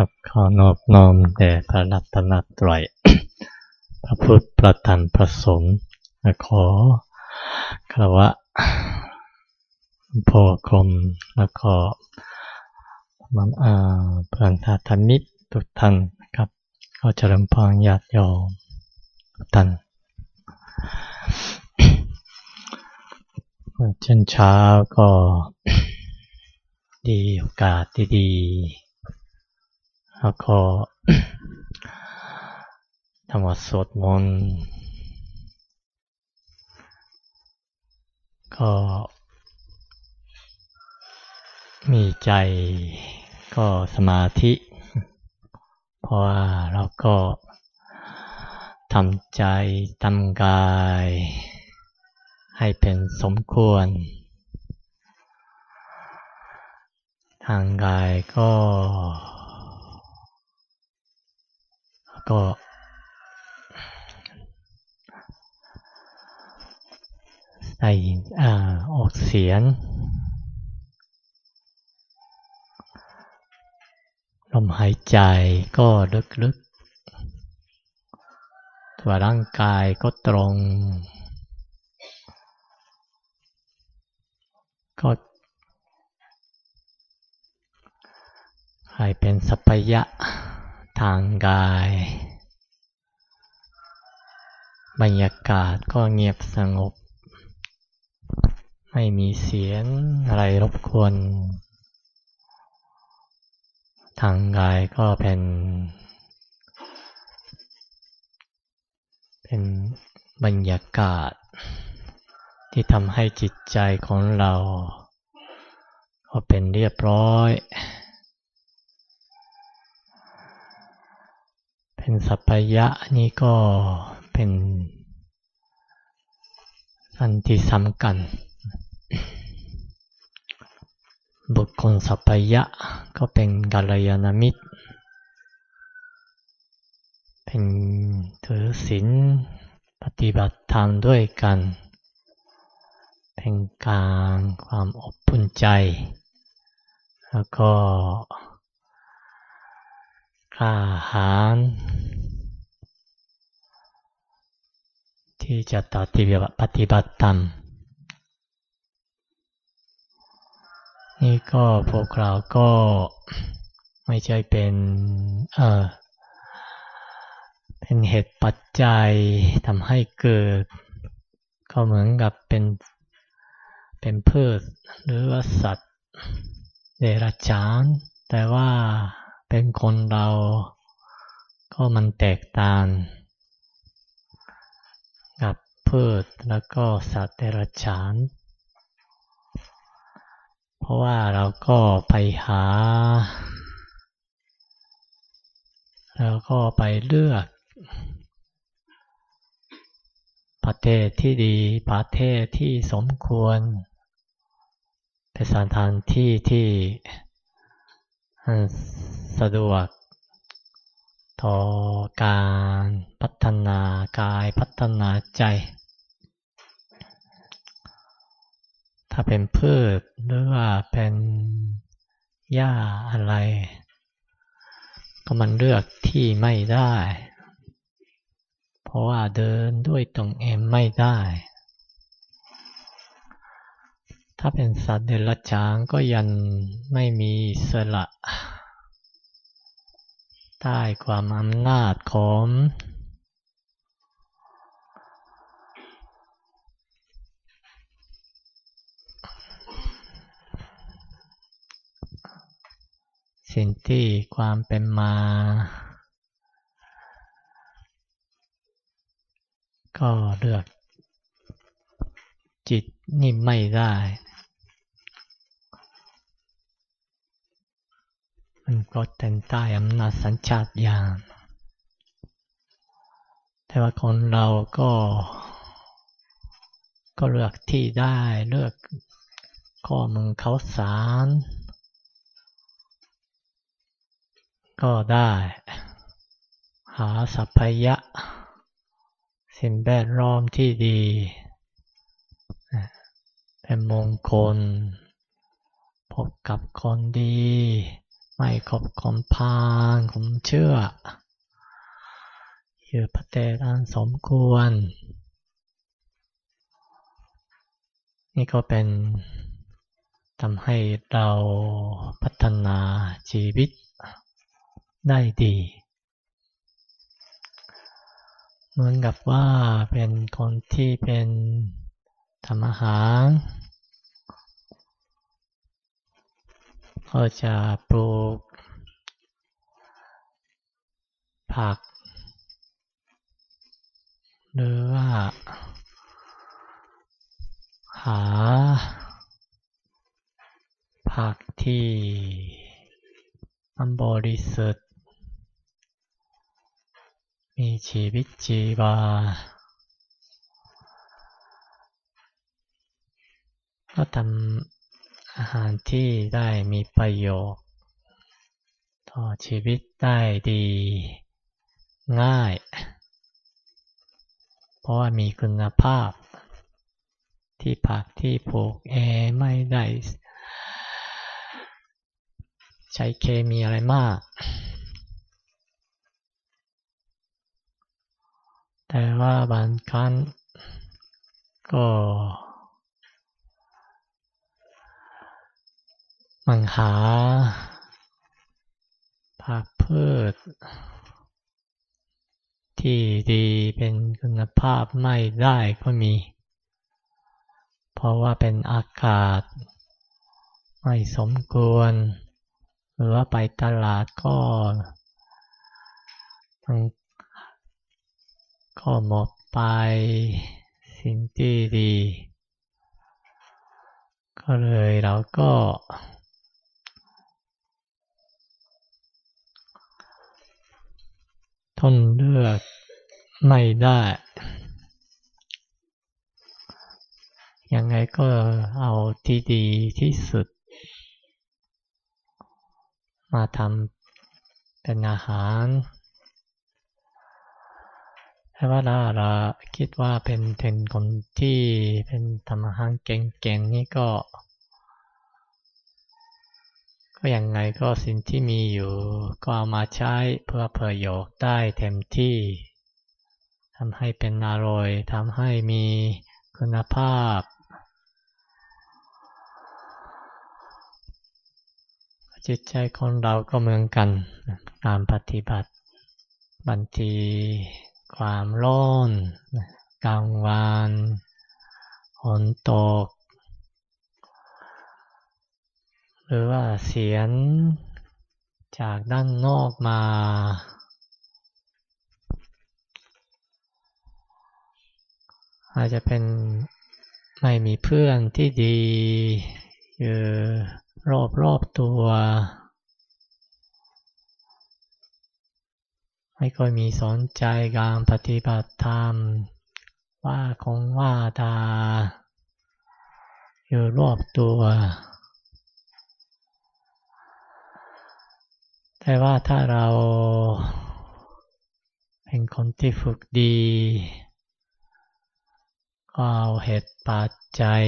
ครับขอนอบน้อมแด่พระรัตนตรัย พระพุทธประธานพระสงฆ์ขอคารวะพ่อกรมแล้วก็มันอาเพื่อนทาธมิตรทุกท่านครับก็เจริญพรญาติโยมทุกท่านเช่นเช้าก็ดีโอกาสดีๆ แล้วก็ทำวัดสวดมนต์ก็มีใจก็สมาธิ เพราะว่าเราก็ทำใจทำกาย ให้เป็นสมควร ทางกายก็ ก็ได้ยินออกเสียงลมหายใจก็ลึกๆ ตัวร่างกายก็ตรง ก็ให้เป็นสัพยะทางกาย บรรยากาศก็เงียบสงบ ไม่มีเสียงอะไรรบกวน ทางกายก็เป็น เป็นบรรยากาศ ที่ทำให้จิตใจของเรา ก็เป็นเรียบร้อย เป็นสัพยะนี่ก็ เป็นอันที่สำคัญ บุคคลสัพยะก็เป็นกัลยาณมิตร เป็นถือศีลปฏิบัติธรรมด้วยกัน เป็นการความอบอุ่นใจ แล้วก็กล้าหาญ ที่จะปฏิบัติปฏิบัติธรรมนี่ก็พวกเราก็ไม่ใช่เป็นเออเป็นเหตุปัจจัยทำให้เกิด ก็เหมือนกับเป็นเป็นพืชหรือว่าสัตว์เดรัจฉานแต่ว่าเป็นคนเราก็มันแตกต่าง พืชแล้วก็สัตว์เดรัจฉาน เพราะว่าเราก็ไปหา แล้วก็ไปเลือก ประเทศที่ดีประเทศที่สมควร เป็นสถานที่ที่สะดวกต่อการพัฒนากายพัฒนาใจ ถ้าเป็นพืชหรือว่าเป็นหญ้าอะไร ก็มันเลือกที่ไม่ได้ เพราะว่าเดินด้วยตรงเองไม่ได้ ถ้าเป็นสัตว์เดรัจฉานก็ยังไม่มีสละใต้ความอำนาจของ สิ่งที่ความเป็นมา ก็เลือก จิตนี่ไม่ได้ มันก็เต็นใต้อำนาจสัญชาตญาณแต่ว่าคนเราก็ ก็เลือกที่ได้เลือกข้อมึงเขาสาร ก็ได้ หาสัพพยะ สิ่งแวดล้อมที่ดี เป็นมงคล พบกับคนดี ไม่ขบคมพานผมเชื่อ อยู่ประเทศอันสมควร นี่ก็เป็นทำให้เราพัฒนาชีวิต ได้ดี เหมือนกับว่าเป็นคนที่เป็นทำอาหารก็จะปลูก ผัก หรือว่า หา ผักที่มันบริสุทธิ์ มีชีวิตชีวาก็ทำอาหารที่ได้มีประโยชน์ต่อชีวิตได้ดีง่าย เพราะว่ามีคุณภาพ ที่ผักที่ปลูกเองไม่ได้ ใช้เคมีอะไรมาก แต่ว่าบางครั้งก็มันหาผักพืช ที่ดีเป็นคุณภาพไม่ได้ก็มี เพราะว่าเป็นอากาศ ไม่สมควร หรือว่าไปตลาดก็มัน ก็หมดไปสิ่งที่ดี ก็เลยเราก็ ทนเลือกไม่ได้ ยังไงก็เอาที่ดีที่สุด มาทำเป็นอาหาร ถ้าว่าเราเราคิดว่าเป็นเป็นคนที่เป็นทำอาหารเก่งๆนี่ก็ ก็ยังไงก็สิ่งที่มีอยู่ ก็เอามาใช้เพื่อประโยชน์ได้เต็มที่ทำให้เป็นอร่อยทำให้มีคุณภาพจิตใจคนเราก็เหมือนกัน การปฏิบัติบางที ความร้อนกลางวันฝนตก หรือว่าเสียงจากด้านนอกมา อาจจะเป็นไม่มีเพื่อนที่ดีอยู่รอบรอบตัว ไม่ค่อยมีสนใจการปฏิบัติธรรม ว่าคงว่าตา อยู่รอบตัว แต่ว่าถ้าเราเป็นคนที่ฝึกดี ก็เอาเหตุปัจจัย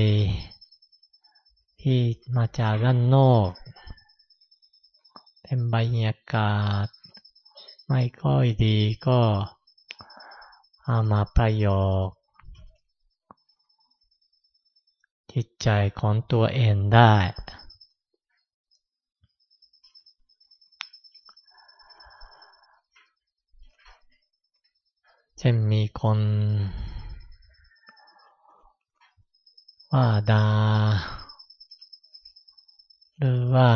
ที่มาจากด้านนอก เป็นบรรยากาศ ไม่ค่อยดีก็เอามาประโยชน์จิตใจของตัวเองได้ช่นมีคนว่าดา หรือว่า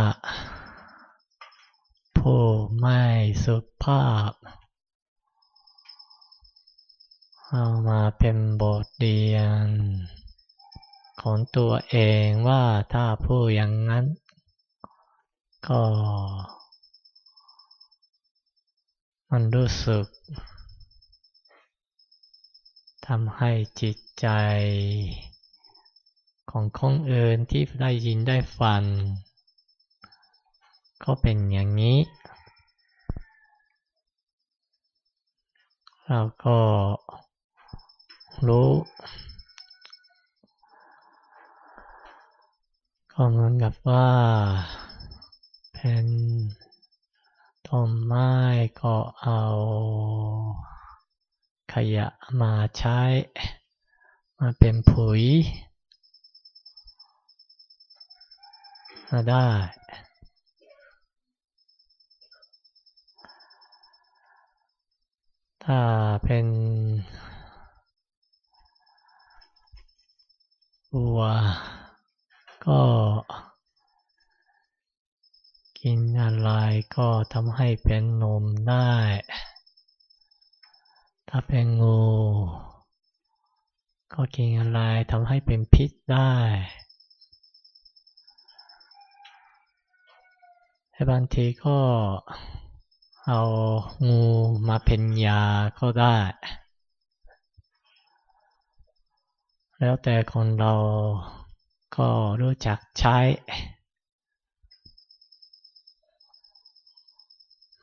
ผู้ไม่สุภาพ เอามาเป็นบทเรียน ของตัวเองว่าถ้าผู้อย่างนั้น ก็ มันรู้สึกทำให้จิตใจ ของคนอื่นที่ได้ยินได้ฟัง ก็เป็นอย่างนี้ เราก็รู้ ก็เหมือนกับว่าเป็นต้นไม้ก็เอาขยะมาใช้ มาเป็นปุ๋ยมาได้ ถ้าเป็นวัวก็กินอะไรก็ทำให้เป็นนมได้ ถ้าเป็นงู ก็กินอะไรทำให้เป็นพิษได้แต่บางทีก็ เอางูมาเป็นยาก็ได้ แล้วแต่คนเราก็รู้จักใช้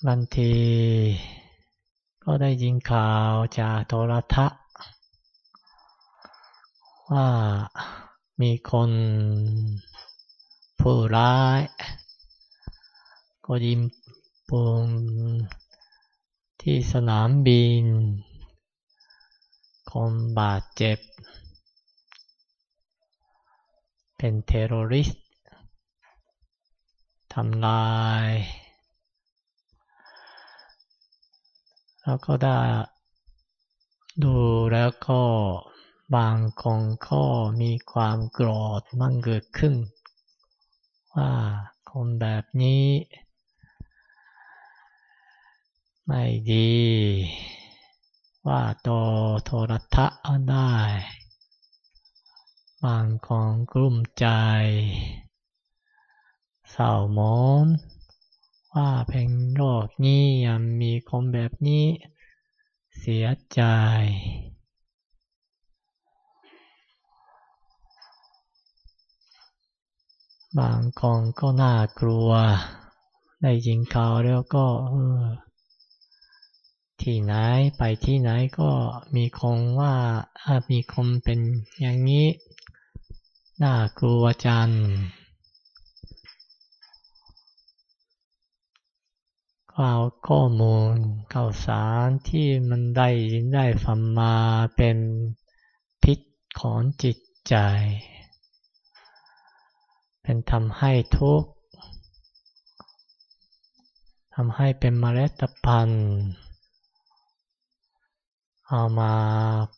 บางทีก็ได้ยินข่าวจากโทรทัศน์ว่ามีคนผู้ร้าย ก็ยิง ปืนที่สนามบิน คนบาดเจ็บ เป็นเทโรริสต์ทำลาย แล้วก็ได้ดูแล้วก็บางคนก็มีความโกรธมั่งเกิดขึ้น ว่าคนแบบนี้ ไม่ดี ว่าโตโทรทัศน์ได้ บางคนกลุ้มใจ เศร้าหมองว่าเป็นโรคนี้ยังมีคนแบบนี้ เสียใจบางคนก็น่ากลัว ได้ยินข่าวแล้วก็เออ ที่ไหนไปที่ไหนก็มีคนว่ามีคนเป็นอย่างนี้ น่ากลัวจังก็เอาข้อมูลข่าวสารที่มันได้ยินได้ฟังมาเป็นพิษของจิตใจ เป็นทำให้ทุกข์ทำให้เป็นเมล็ดพันธุ์ เอามา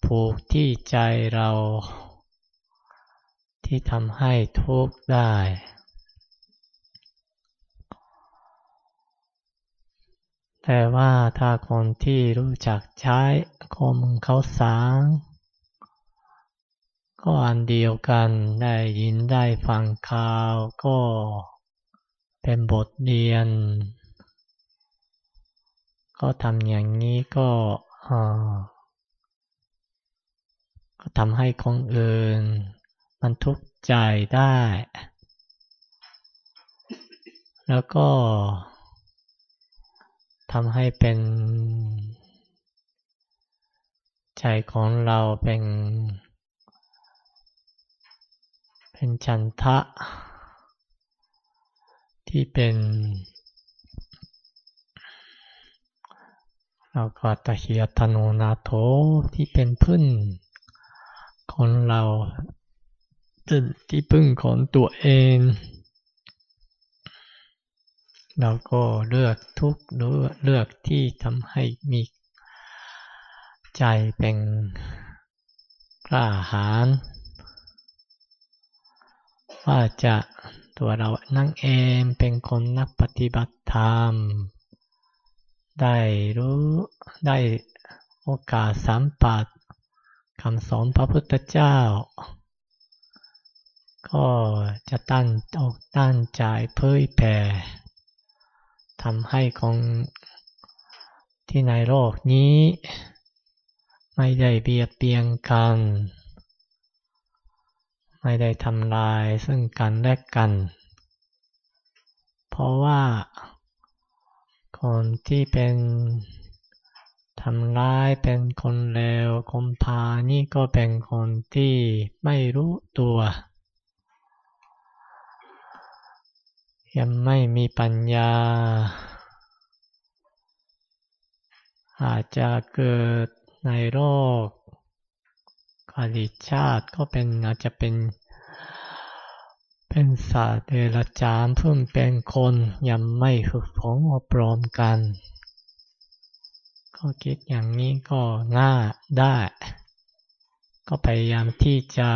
ผูกที่ใจเรา ที่ทำให้ทุกข์ได้ แต่ว่าถ้าคนที่รู้จักใช้ข้อมูลเขาสารก็อันเดียวกันได้ยินได้ฟังข่าวก็เป็นบทเรียน ก็ทำอย่างนี้ก็ ก็ทำให้คนอื่น มันทุกข์ใจได้ แล้วก็ทำให้เป็น ใจของเราเป็น เป็นฉันทะ ที่เป็นเราก็ตะเคียตโนนาโถที่เป็นพึ่ง ของเราที่พึ่งของตัวเอง เราก็เลือกทุกเลือกที่ทำให้มีใจเป็นกล้าหาญว่าจะตัวเรานั่งเองเป็นคนนักปฏิบัติธรรม ได้รู้ได้โอกาสสัมผัส คำสอนพระพุทธเจ้า ก็จะตั้งอกตั้งใจเผยแผ่ทำให้คนที่ในโลกนี้ ไม่ได้เบียดเบียนกัน ไม่ได้ทำลายซึ่งกันและกัน เพราะว่าคนที่เป็น ทำร้ายเป็นคนเลวคนพานี่ก็เป็นคนที่ไม่รู้ตัว ยังไม่มีปัญญา อาจจะเกิดในโลกอดีตชาติก็เป็นอาจจะเป็น เป็นสัตว์เดรัจฉานเพิ่งเป็นคนยังไม่ฝึกฝนอบรมกัน ก็คิดอย่างนี้ก็ง่ายได้ ก็พยายามที่จะ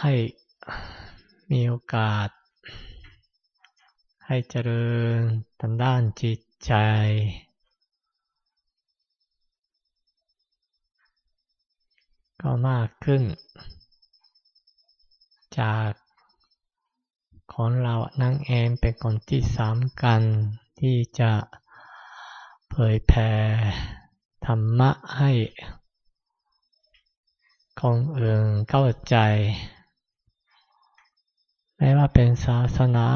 ให้มีโอกาส ให้เจริญทางด้านจิตใจ ก็มากขึ้น จาก คนเรานั่งเองเป็นคนที่สำคัญที่จะเผยแผ่ธรรมะให้คนอื่นเข้าใจ ไม่ว่าเป็นศาสนา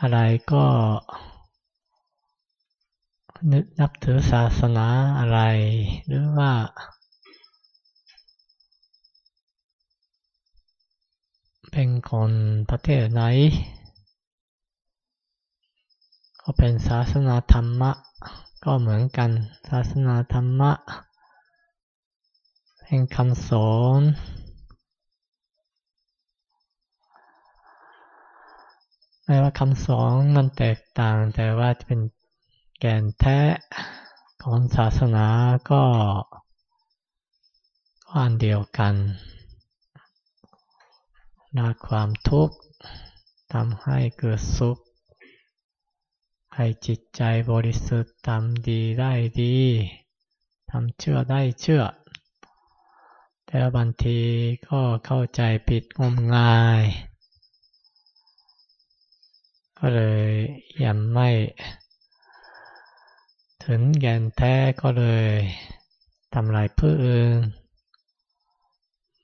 อะไรก็นึกนับถือศาสนาอะไรหรือว่า เป็นคนประเทศไหน ก็เป็นศาสนาธรรมะ ก็เหมือนกัน ศาสนาธรรมะ เป็นคำสอนไม่ว่าคำสอนมันแตกต่าง แต่ว่าจะเป็นแก่นแท้ของศาสนาก็อันเดียวกัน ละความทุกข์ทำให้เกิดสุข ให้จิตใจบริสุทธิ์ทำดีได้ดีทำเชื่อได้เชื่อ แต่บางทีก็เข้าใจผิดงมงาย ก็เลยยังไม่ถึงแกนแท้ก็เลยทำลายผู้อื่น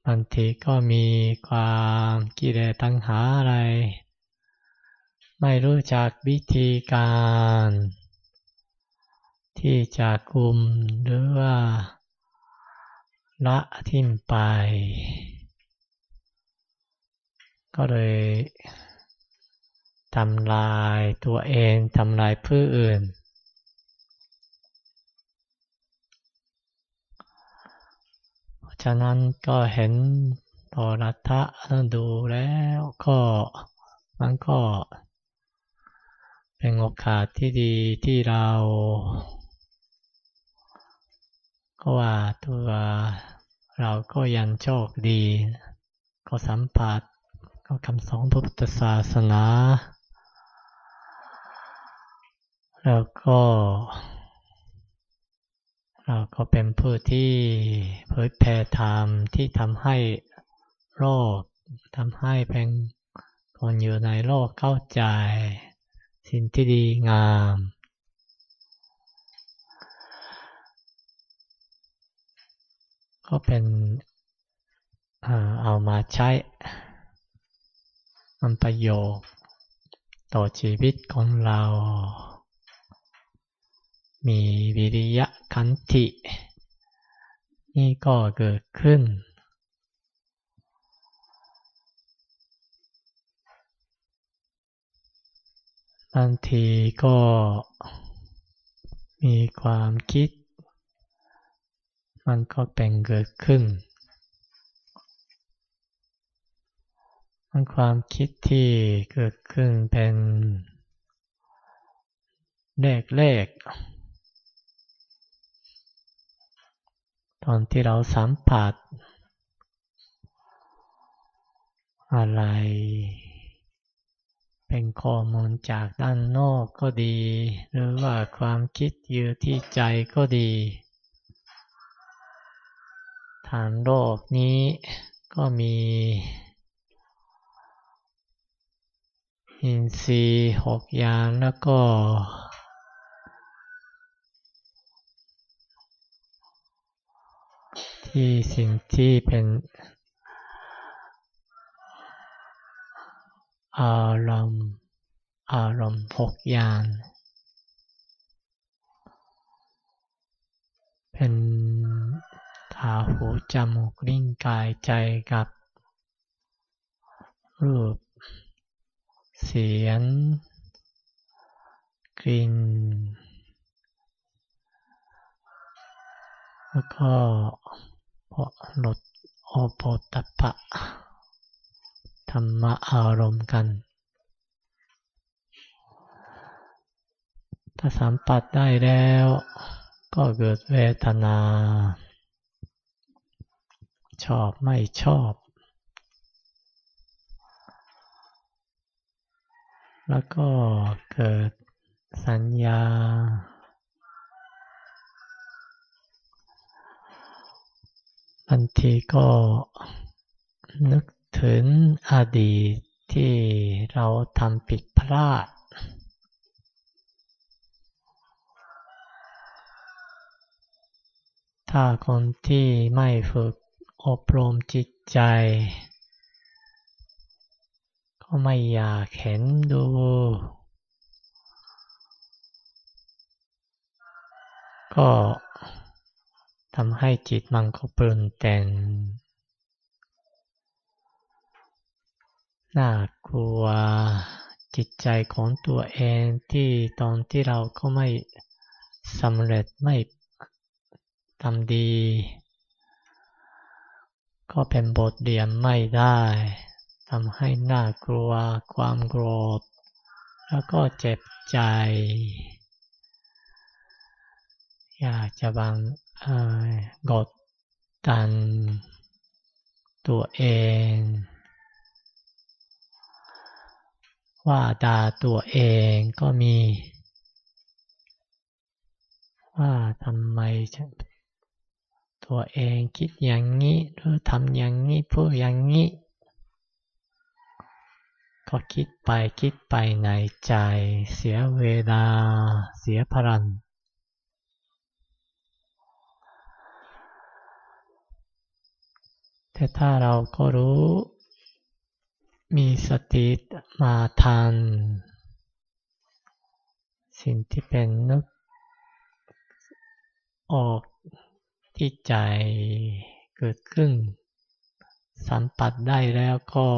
บางทีก็มีความกิเลสตัณหาอะไร ไม่รู้จักวิธีการ ที่จะคุมหรือว่าละทิ้งไป ก็เลยทำลายตัวเองทำลายผู้อื่น เพราะ ฉะนั้นก็เห็นโทรทัศน์ดูแล้วก็มันก็เป็นโอกาสที่ดีที่เรา ก็ว่าตัวเราก็ยังโชคดี ก็สัมผัสก็คำสอนพุทธศาสนา แล้วก็ ก็เป็นผู้ที่เผยแผ่ธรรมที่ทำให้โลกทำให้เป็นคนอยู่ในโลกเข้าใจ สิ่งที่ดีงาม ก็เป็นเอามาใช้มันประโยชน์ต่อชีวิตของเรา มีวิริยะขันติ นี่ก็เกิดขึ้น บางทีก็มีความคิด มันก็เป็นเกิดขึ้น มันความคิดที่เกิดขึ้นเป็นเลขๆ ตอนที่เราสัมผัส อะไร เป็นข้อมูลจากด้านนอกก็ดี หรือว่าความคิดอยู่ที่ใจก็ดี ฐานโลกนี้ก็มีอินทรีย์หกอย่างแล้วก็ ที่สิ่งที่เป็นอารมณ์อารมณ์หกอย่างเป็นตาหูจมูกลิ้นกายใจกับ รูป เสียง กลิ่นแล้วก็ พอลดโอโปตปะ ธรรมะอารมณ์กัน ถ้าสัมผัสได้แล้ว ก็เกิดเวทนา ชอบไม่ชอบ แล้วก็เกิดสัญญา บางทีก็นึกถึงอดีตที่เราทำผิดพลาด ถ้าคนที่ไม่ฝึกอบรมจิตใจ ก็ไม่อยากเห็นดู ก็ ทำให้จิตมันก็ปรุงแต่งน่ากลัวจิตใจของตัวเองที่ตอนที่เราก็ไม่สำเร็จไม่ทำดี ก็เป็นบทเรียนไม่ได้ทำให้น่ากลัวความโกรธ แล้วก็เจ็บใจ อยากจะบัง กดดัน ตัวเอง ว่าด่าตัวเองก็มี ว่าทำไมตัวเองคิดอย่างนี้หรือทำอย่างนี้พูดอย่างนี้ ก็คิดไปคิดไปในใจ เสียเวลา เสียพลัง แต่ถ้าเราก็รู้ มีสติมาทัน สิ่งที่เป็นนึก ออกที่ใจเกิดขึ้น สัมผัสได้แล้วก็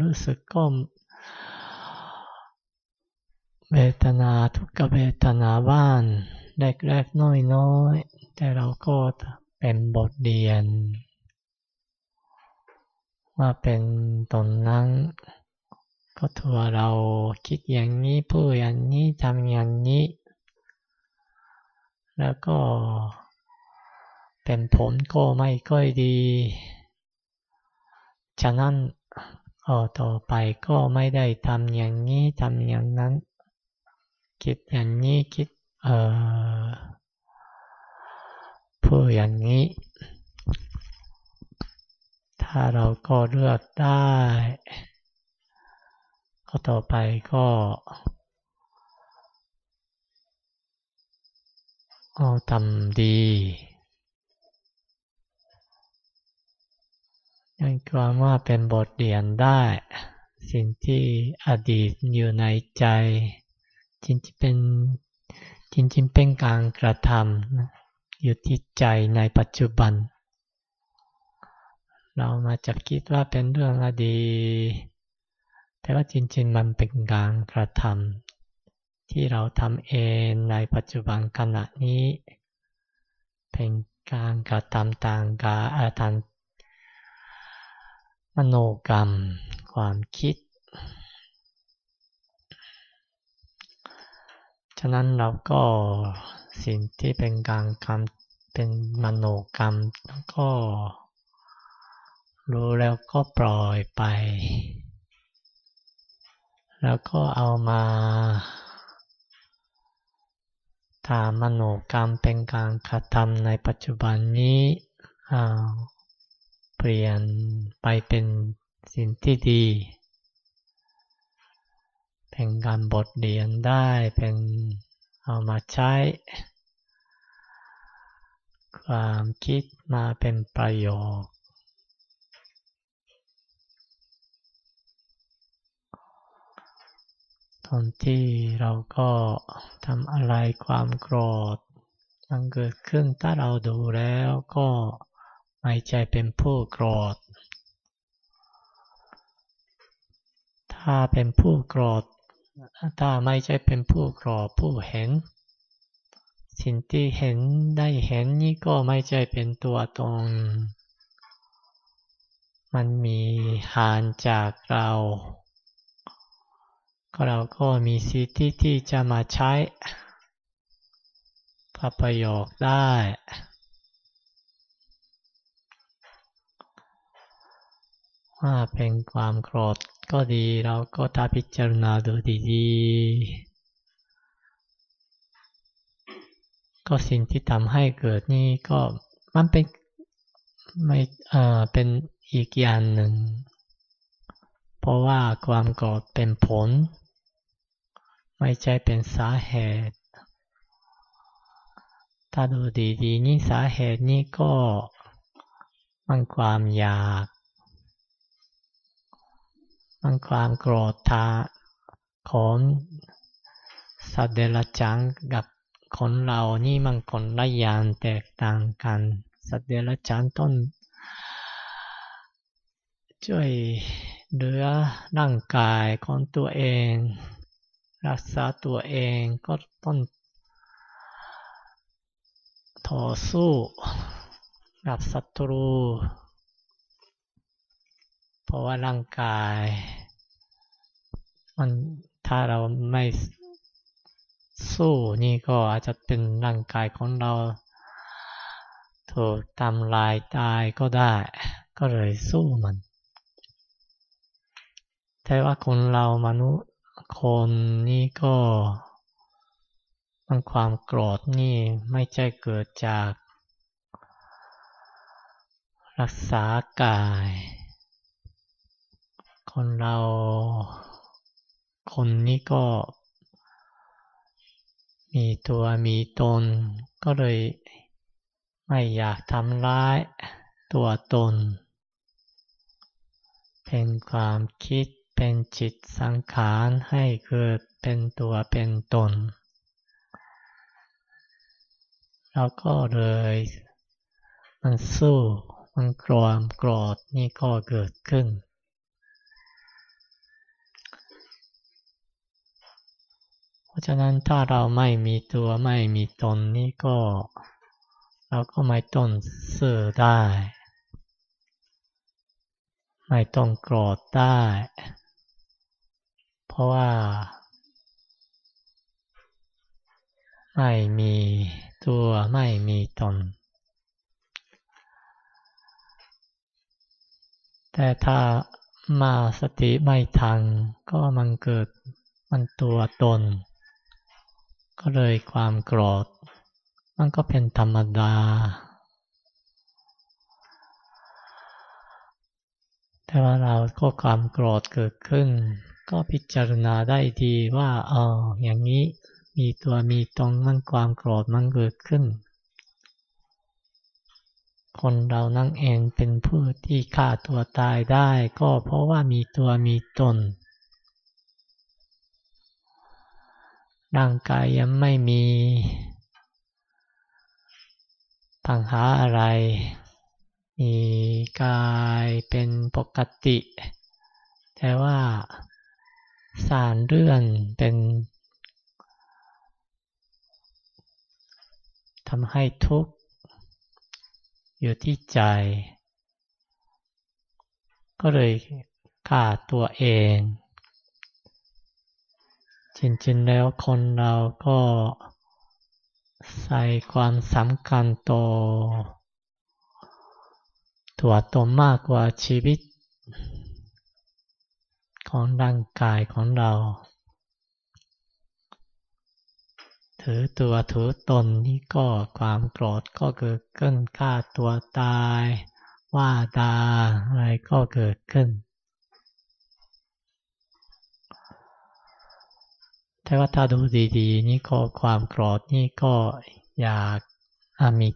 รู้สึกก็เวทนาทุกขเวทนาบ้านแรกๆน้อยๆแต่เราก็เป็นบทเรียน ว่าเป็นตนนั้น ก็ถือว่าเราคิดอย่างนี้พูดอย่างนี้ทำอย่างนี้ แล้วก็เป็นผลก็ไม่ค่อยดี ฉะนั้นออต่อไปก็ไม่ได้ทำอย่างนี้ทำอย่างนั้น คิดอย่างนี้คิดเอ่อพูดอย่างนี้ เราก็เลือกได้ ก็ต่อไปก็เอาทำดีนั่นควาว่าเป็นบทเรียนได้ สิ่งที่อดีตอยู่ในใจ จริงๆเป็นจริงๆเป็นการกระทำอยู่ที่ใจในปัจจุบัน เรามาจับคิดว่าเป็นเรื่องอดีตแต่ว่าจริง ๆ มันเป็นการกระทำที่เราทำเองในปัจจุบันขณะนี้ เป็นการกระทำต่างกาอาทานมโนกรรม ความคิด ฉะนั้นเราก็สิ่งที่เป็นการกรรมเป็นมโนกรรมก็ รู้แล้วก็ปล่อยไป แล้วก็เอามาถามมโนกรรมเป็นการกระทำในปัจจุบันนี้เปลี่ยนไปเป็นสิ่งที่ดี เป็นการบทเรียนได้เป็นเอามาใช้ ความคิดมาเป็นประโยชน์ตอ นที่เราก็ทำอะไรความโกรธมันเกิดขึ้นถ้าเราดูแล้วก็ไม่ใจเป็นผู้โกรธ ถ้าเป็นผู้โกรธ ถ้าไม่ใช่เป็นผู้โกรธผู้เห็น สิ่งที่เห็นได้เห็นนี่ก็ไม่ใช่เป็นตัวตน มันมีห่างจากเรา ก็เราก็มีสิทธิที่จะมาใช้พระประโยคได้ ว่าเป็นความโกรธก็ดีเราก็ถ้าพิจารณาดูดีๆ ก็สิ่งที่ทำให้เกิดนี่ก็มันเป็นไม่เออเป็นอีกอย่างหนึ่ง เพราะว่าความโกรธเป็นผล ไม่ใช่เป็นสาเหตุ ถ้าดูดีๆนี่สาเหตุนี่ก็มันความอยาก มันความโกรธทาของสัตว์เดรัจฉานกับคนเรานี่มันคนละอย่างแตกต่างกัน สัตว์เดรัจฉานต้น ช่วยเหลือร่างกายของตัวเอง รักษาตัวเองก็ต้องต่อสู้กับศัตรู เพราะว่าร่างกายมันถ้าเราไม่สู้นี่ก็อาจจะเป็นร่างกายของเราถูกทำลายตายก็ได้ ก็เลยสู้มัน แต่ว่าคนเรามนุษย์ คนนี่ก็มันความโกรธนี่ไม่ใช่เกิดจาก รักษากาย คนเรา คนนี้ก็ มีตัวมีตน ก็เลยไม่อยากทำร้ายตัวตน เป็นความคิด เป็นจิตสังขารให้เกิดเป็นตัวเป็นตน แล้วก็เลย มันสู้มันกรอมกรธนี่ก็เกิดขึ้น เพราะฉะนั้นถ้าเราไม่มีตัวไม่มีตนนี่ก็ เราก็ไม่ต้องสื่อได้ ไม่ต้องโกรธได้ เพราะว่า ไม่มีตัวไม่มีตน แต่ถ้ามาสติไม่ทันก็มันเกิดมันตัวตน ก็เลยความโกรธ มันก็เป็นธรรมดา แต่ว่าเราก็ความโกรธเกิดขึ้น ก็พิจารณาได้ดีว่าเอออย่างนี้มีตัวมีตรงมันความโกรธมันเกิดขึ้น คนเรานั่งเองเป็นผู้ที่ฆ่าตัวตายได้ ก็เพราะว่ามีตัวมีตน ร่างกายยังไม่มีปัญหาอะไร มีกายเป็นปกติ แต่ว่า สารเรื่องเป็นทำให้ทุกข์อยู่ที่ใจ ก็เลยฆ่าตัวเอง จริงๆแล้วคนเราก็ใส่ความสำคัญต่อตัวตนมากกว่าชีวิต ของร่างกายของเรา ถือตัวถือตนนี่ก็ความโกรธก็เกิดขึ้นฆ่าตัวตาย ว่าตาอะไรก็เกิดขึ้น แต่ว่าถ้าดูดีๆ นี่ก็ความโกรธนี่ก็อยากอามิ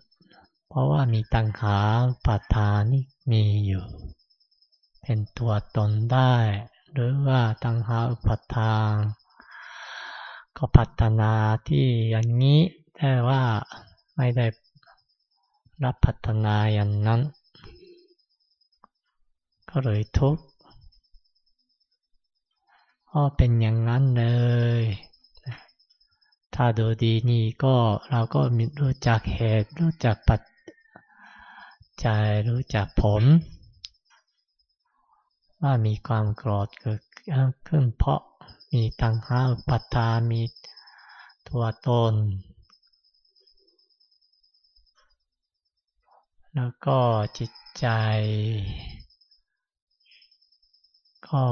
เพราะว่ามีตังหาปัฏฐานนี่มีอยู่ เป็นตัวตนได้ หรือว่าตังหาอุปทานก็พัฒนาที่อย่างนี้แต่ว่าไม่ได้รับพัฒนาอย่างนั้น ก็เลยทุกข์ก็เป็นอย่างนั้นเลย ถ้าดูดีนี่ก็เราก็รู้จักเหตุ รู้จักปัจจัยรู้จักผล ว่ามีความโกรธเกิดขึ้นเพราะมีตังหาปัตามีตัวตน แล้วก็จิตใจ ก็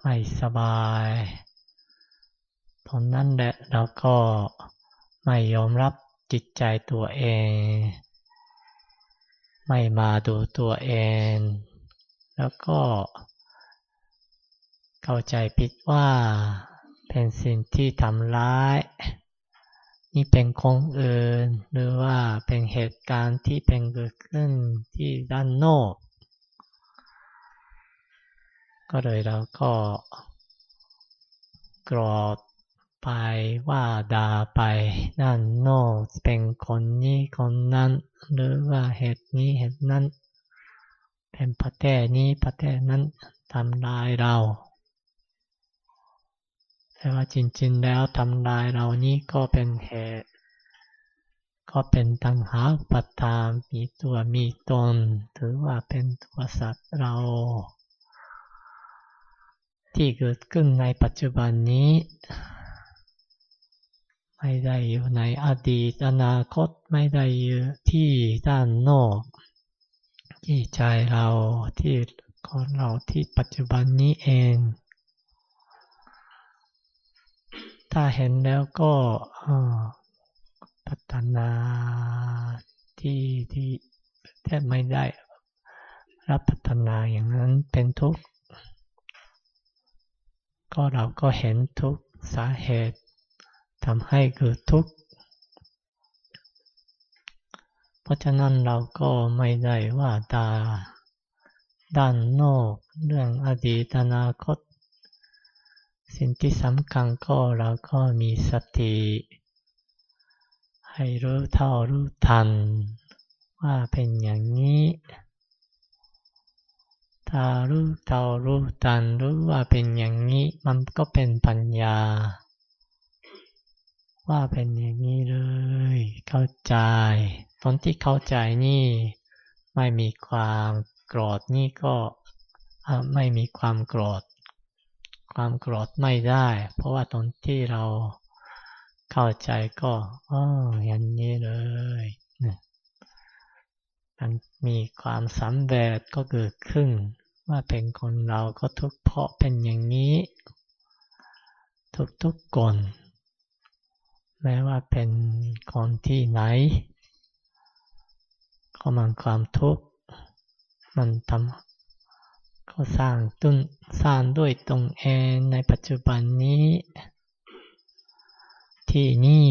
ไม่สบายตอนนั้นแหละเราก็ไม่ยอมรับจิตใจตัวเอง ไม่มาดูตัวเอง แล้วก็ เข้าใจผิดว่าเป็นสิ่งที่ทำร้าย นี่เป็นของอื่น หรือว่าเป็นเหตุการณ์ที่เป็นเกิดขึ้นที่ด้านนอก ก็เลยเราก็กรอดไปว่าด่าไปด้านนอก เป็นคนนี้คนนั้น หรือว่าเหตุนี้เหตุนั้น เป็นประเทศนี้ประเทศนั้นทำลายเรา แต่ว่าจริง ๆ แล้วทำลายเรานี้ก็เป็นเหตุ ก็เป็นตังหาปัตตามีตัวมีตน ถือว่าเป็นตัวสัตว์เรา ที่เกิดขึ้นในปัจจุบันนี้ ไม่ได้อยู่ในอดีตอนาคตไม่ได้อยู่ที่ด้านนอก ที่ใจเราที่คนเราที่ปัจจุบันนี้เอง ถ้าเห็นแล้วก็พัฒนาที่ที่แทบไม่ได้ รับพัฒนาอย่างนั้นเป็นทุกข์ก็เราก็เห็นทุกสาเหตุทำให้เกิดทุกข์เพราะฉะนั้นเราก็ไม่ได้ว่าตาด้านนอก เรื่องอดีตอนาคต สิ่งที่สำคัญก็เราก็มีสติ ให้รู้เท่ารู้ทัน ว่าเป็นอย่างนี้ ถ้ารู้เท่ารู้ทันรู้ว่าเป็นอย่างนี้ มันก็เป็นปัญญา ว่าเป็นอย่างนี้เลย เข้าใจตอนที่เข้าใจนี่ ไม่มีความโกรธนี่ก็ไม่มีความโกรธ ความโกรธไม่ได้ เพราะว่าตอนที่เราเข้าใจก็อ๋ออย่างนี้เลยมันมีความสำเร็จก็เกิดขึ้น ว่าเป็นคนเราก็ทุกเพราะเป็นอย่างนี้ ทุกๆคนแม้ว่าเป็นคนที่ไหน ก็มันความทุกข์มันทำ ก็สร้างตุนสร้างด้วยตรงเองในปัจจุบันนี้ ที่นี่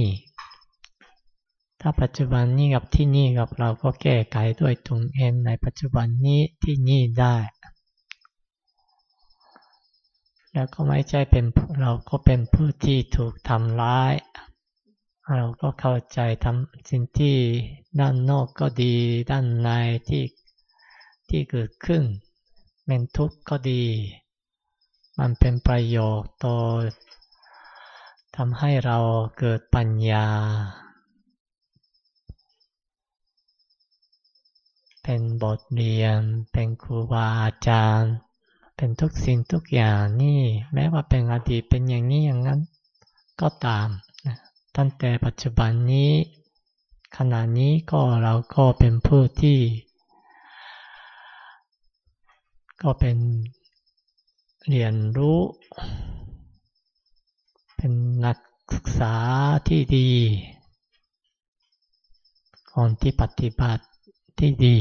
ถ้าปัจจุบันนี้กับที่นี่กับเราก็แก้ไขด้วยตรงเองในปัจจุบันนี้ที่นี่ได้ แล้วก็ไม่ใช่เป็นเราก็เป็นผู้ที่ถูกทำร้าย เราก็เข้าใจทำสิ่งที่ด้านนอกก็ดีด้านในที่ที่เกิดขึ้น เป็นทุกข์ก็ดี มันเป็นประโยชน์ต่อทำให้เราเกิดปัญญา เป็นบทเรียน เป็นครูบาอาจารย์ เป็นทุกสิ่งทุกอย่างนี่ แม้ว่าเป็นอดีตเป็นอย่างนี้อย่างนั้น ก็ตาม ตั้งแต่ปัจจุบันนี้ ขณะนี้ก็เราก็เป็นผู้ที่ ก็เป็นเรียนรู้ เป็นนักศึกษาที่ดีคนที่ปฏิบัติที่ดี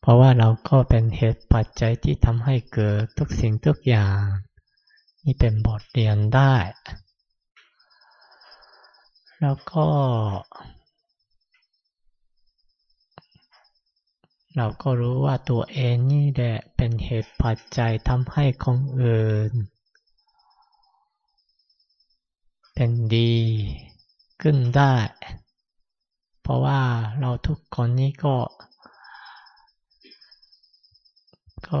เพราะว่าเราก็เป็นเหตุปัจจัยที่ทำให้เกิดทุกสิ่งทุกอย่าง นี่เป็นบทเรียนได้ แล้วก็ เราก็รู้ว่าตัวเองนี่แหละเป็นเหตุปัจจัยทำให้คนอื่น เป็นดีขึ้นได้ เพราะว่าเราทุกคนนี้ก็ ก็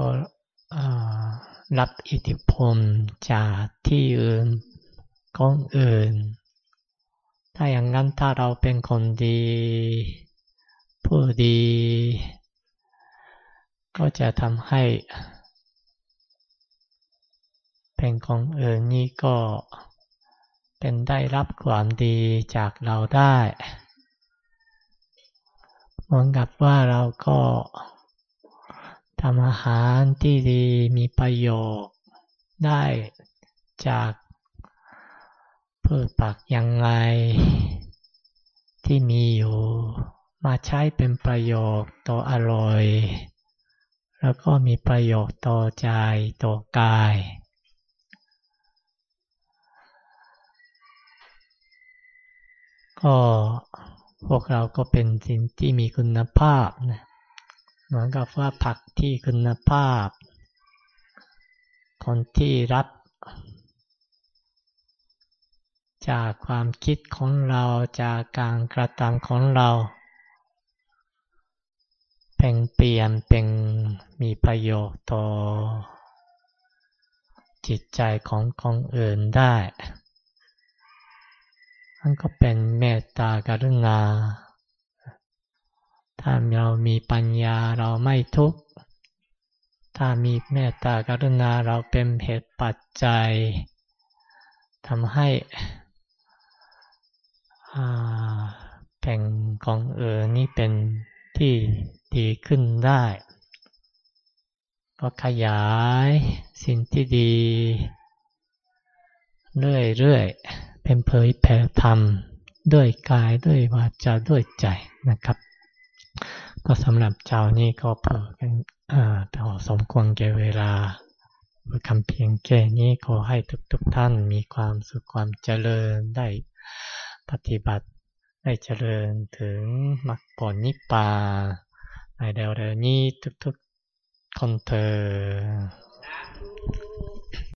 รับอิทธิพลจากที่อื่นของอื่น ถ้าอย่างนั้นถ้าเราเป็นคนดี ผู้ดี ก็จะทำให้เป็นของเอื่นนี่ก็เป็นได้รับความดีจากเราได้เหมือนกับว่าเราก็ทำอาหารที่ดีมีประโยชน์ได้จากพืชผักยังไง ที่มีอยู่ มาใช้เป็นประโยชน์ต่ออร่อย แล้วก็มีประโยชน์ต่อใจต่อกาย ก็พวกเราก็เป็นสิ่งที่มีคุณภาพนะเหมือนกับว่าผักที่คุณภาพ คนที่รับ จากความคิดของเราจากการกระทำของเรา เป็นเปลี่ยนเป็นมีประโยชน์ต่อ จิตใจของคนอื่นได้มันก็เป็นเมตตากรุณา ถ้าเรามีปัญญาเราไม่ทุกข์ ถ้ามีเมตตากรุณาเราเป็นเหตุปัจจัยทำให้แผ่งของเออนี่เป็นที่ ดีขึ้นได้ก็ขยายสิ่งที่ดี เรื่อยๆเป็นเผยแผ่ธรรมด้วยกายด้วยวาจาด้วยใจนะครับ ก็สำหรับเจ้านี่ก็เผื่อกันพอสมควรแก่เวลาคำเพียงแค่นี้ขอให้ทุกๆทท่านมีความสุขความเจริญได้ปฏิบัติได้เจริญถึงมรรคผลนิพพาน ไอเดลเดลนี่ทุกๆคนเธอ